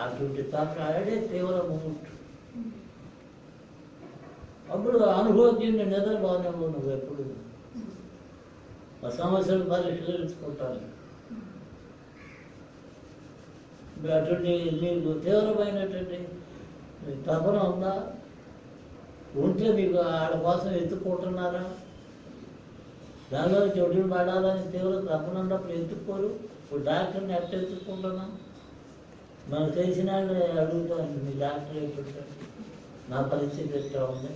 అటువంటి తాకాడే తీవ్ర ముముట్టు అప్పుడు అనుభవజ్ఞుని నిద్ర బాగానే నువ్వు ఎప్పుడు ఆ సమస్యలు పరిష్కరించుకుంటాను ఇప్పుడు అటువంటి నీకు తీవ్రమైనటువంటి తపన ఉందా? ఉంటే మీకు ఆడ కోసం ఎత్తుకుంటున్నారా? దానిలో చెడులు పడాలని తీవ్ర తపన ఉన్నప్పుడు ఎత్తుకోరు? ఇప్పుడు డాక్టర్ని ఎట్ట ఎత్తుకుంటున్నాం? మనకు తెలిసిన అడుగుతాను మీ డాక్టర్ ఎప్పుడు నా పరిస్థితి ఎట్లా ఉంది?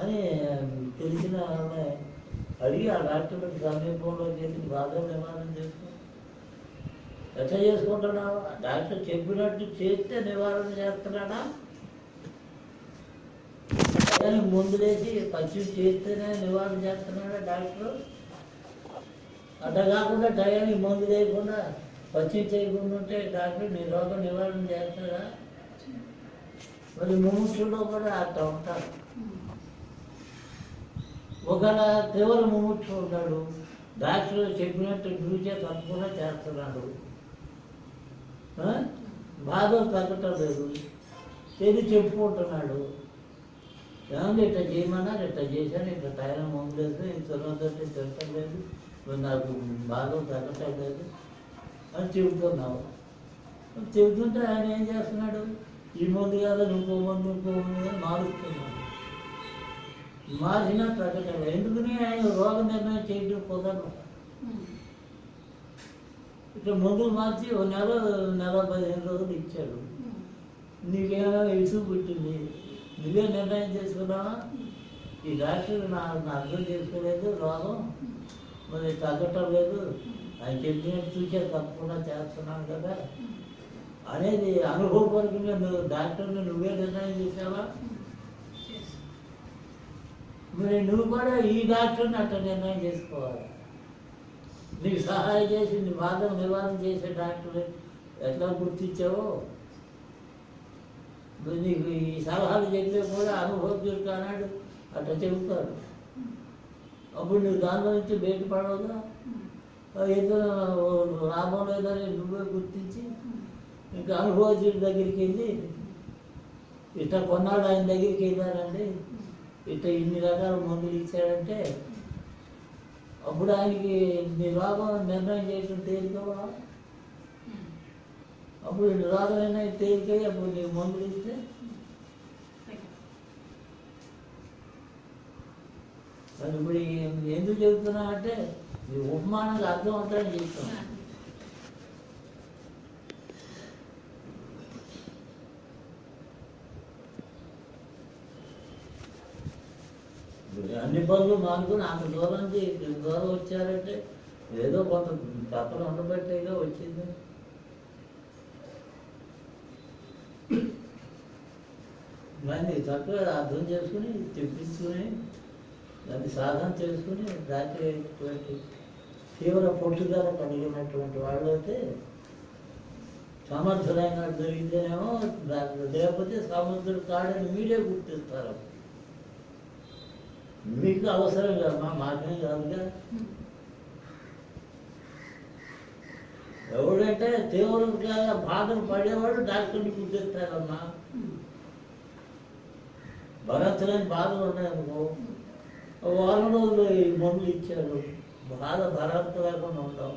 అని తెలిసిన ఆమె అడిగి ఆ డాక్టర్ సమీపంలో చేసి బాధ నివారణ చేసుకో ఎట్లా చేసుకుంటున్నావు డాక్టర్ చెప్పినట్టు చేస్తే నివారణ చేస్తున్నాడా? కానీ ముందులేసి పచ్చి చేస్తేనే నివారణ చేస్తున్నాడా డాక్టర్? అట్లా కాకుండా టయానికి మందు లేకుండా పచ్చి చేయకుండా ఉంటే డాక్టర్ నీ రోగం నివారణ చేస్తాడా మరి ముముక్షుల్లో కూడా అట్లా ఉంటారు. ఒకవేళ తీవ్ర ముముక్షు ఉన్నాడు. డాక్టర్ చెప్పినట్టు డ్యూటీ తప్పకుండా చేస్తున్నాడు. బాధ తగ్గటం లేదు. తెలియ చెప్పుకుంటున్నాడు? ఏమంటే ఇట్లా చేయమన్నారు ఇట్లా చేశాను ఇట్లా టైం ఉండలేదు ఇంత తర్వాత లేదు మరి నాకు బాధ తగ్గటం లేదు. అని చెబుతున్నావు చెబుతుంటే ఆయన ఏం చేస్తున్నాడు? ఈ మందు కాదు ఇంకో మందు ఇంకో మందు అని మారుస్తున్నాడు. మార్చినా ప్రకటన. ఎందుకని ఆయన రోగ నిర్ణయం చేయడం కుదరదు? ఇట్లా మందులు మార్చి ఒక నెల నెల పదిహేను రోజులు ఇచ్చాడు. నీకేమైనా ఇసుగు పుట్టింది? నువ్వే నిర్ణయం చేసుకున్నావా? ఈ డాక్టర్ నా నా అర్థం చేసుకోలేదు రోగం. మరి తగ్గటం లేదు. ఆయన చెప్పినట్టు చూసే తప్పకుండా చేస్తున్నాను కదా. అనేది అనుభవపూర్వకంగా నువ్వు డాక్టర్ని నువ్వే నిర్ణయం చేసావా? మరి నువ్వు కూడా ఈ డాక్టర్ని అట్లా నిర్ణయం చేసుకోవాలి. నీకు సహాయం చేసి నీ బాధను నివారణ చేసే డాక్టర్ ఎట్లా గుర్తించావో? మరి నీకు ఈ సలహాలు చెప్పే కూడా అనుభవజ్ఞుడు కానాడు అట్లా చెబుతాడు. అప్పుడు నువ్వు దానిలో నుంచి బయటపడవుగా ఏదో లాభం లేదని నువ్వే గుర్తించి ఇంకా అనుభవజ్ఞుడి దగ్గరికి వెళ్ళి ఇట్లా కొన్నాడు ఆయన దగ్గరికి వెళ్ళారండి ఇట్లా ఇన్ని రకాల మందులు ఇచ్చాడంటే అప్పుడు ఆయనకి నీ రోగం నిర్ణయం చేయడం తేలికవా అప్పుడు రోగం నిర్ణయం తేలికై అప్పుడు నీకు మందులు ఇస్తే మరి ఇప్పుడు ఎందుకు చెబుతున్నా అంటే నీ ఉపమానానికి అర్థం అవుతాయని చెప్తున్నా అన్ని పనులు మానుకుని అంత దూరం దూరం వచ్చారంటే ఏదో కొంత తప్పన ఉండబట్టేగా వచ్చింది. దాన్ని చక్కగా అర్థం చేసుకుని తెప్పించుకుని దాన్ని సాధన చేసుకుని దాచేటువంటి తీవ్ర పట్టుదల కలిగినటువంటి వాళ్ళైతే సమర్థులైన దొరికితేనేమో లేకపోతే సమర్థుడు కాడని మీరే గుర్తిస్తారు. మీకు అవసరం కదమ్మా మాకేం కాదుగా. ఎవడంటే తీవ్రంగా బాధలు పడేవాడు డాక్టర్ని గుర్తిస్తారమ్మా. భరతులని బాధలు ఉన్నాయనుకో. వారం రోజులు ఈ మందులు ఇచ్చారు. బాధ భరత లేకుండా ఉంటాం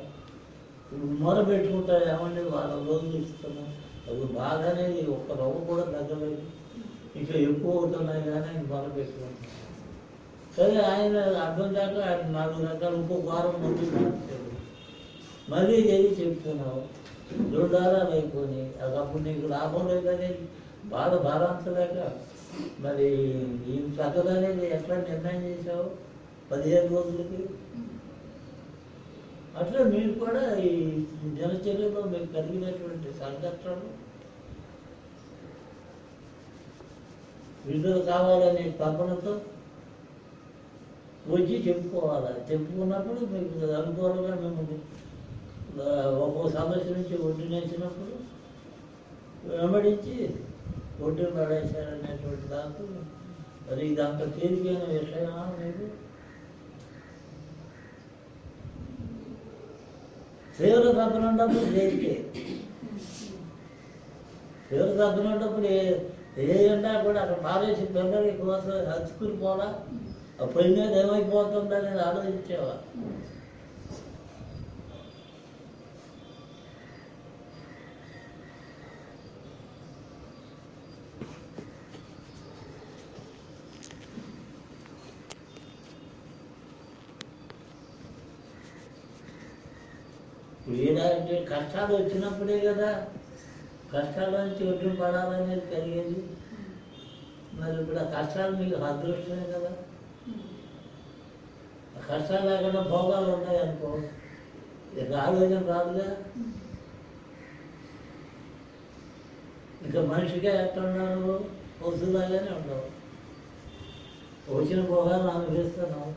ఇప్పుడు మొర పెట్టుకుంటారు ఏమండి? వారం రోజులు ఇస్తున్నాం అది బాగానే ఒక్క రవ్వ కూడా తగ్గలేదు. ఇంకా ఎక్కువ అవుతున్నాయి కానీ ఆయన మొర పెట్టుకుంటాం సరే ఆయన అర్థం కాక ఆయన నాలుగు రకాలు ఇంకో వారం మంది మార్చాడు మళ్ళీ చేసి చెప్తున్నావు? రెండు అయిపోయి అది అప్పుడు నీకు లాభం లేదని బాధ భారాంతలేక మరి ఈ తగ్గదనేది ఎట్లా నిర్ణయం చేసావు పదిహేను రోజులకి? అట్లా మీరు కూడా ఈ దినచర్యలో మీకు కలిగినటువంటి సంఘటనలు విడుదల కావాలనే తపనతో వచ్చి చెప్పుకోవాలి. చెప్పుకున్నప్పుడు మీకు అనుకూలంగా మిమ్మల్ని ఒక్కో సమస్య నుంచి ఒడ్డునేసినప్పుడు వెంబడించి పోటీ పడేశారనేటువంటి దాంతో మరి ఇది అంత తేలికైన విషయమా మీరు తీవ్ర తపన ఉన్నప్పుడు తేలికే ఫీవర్ తగ్గినప్పుడు ఏ ఏ కూడా అక్కడ పారేసి పిల్లలు కోసం హత్తుకుని పోలా. ఆ పొయ్యి మీద ఏమైపోతుంది ఆలోచించేవా ఆలోచించేవా ఏదంటే కష్టాలు వచ్చినప్పుడే కదా కష్టాల నుంచి ఒడ్డు పడాలనేది కలిగేది. మరి ఇప్పుడు ఆ కష్టాలు మీకు అదృష్టమే కదా. ఆ కష్టాలు లేకుండా భోగాలు ఉన్నాయి అనుకో ఇక ఆలోచన రాదుగా. ఇంకా మనిషిగా ఎట్లున్నావు వస్తుందాగానే ఉండవు వచ్చిన భోగాలు అనుభవిస్తున్నావు.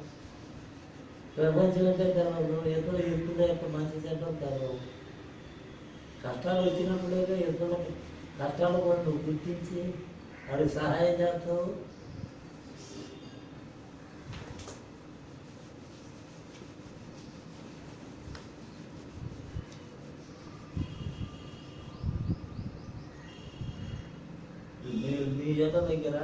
ప్రపంచం అంటే తెలవదు ఎత్తుగా యొక్క మంచి చెడ్డం తెలవదు కష్టాలు వచ్చినప్పుడే ఎక్కడ కష్టాలు కూడా నువ్వు గుర్తించి వాడికి సహాయం చేస్తావు. మీ మీ జత దగ్గర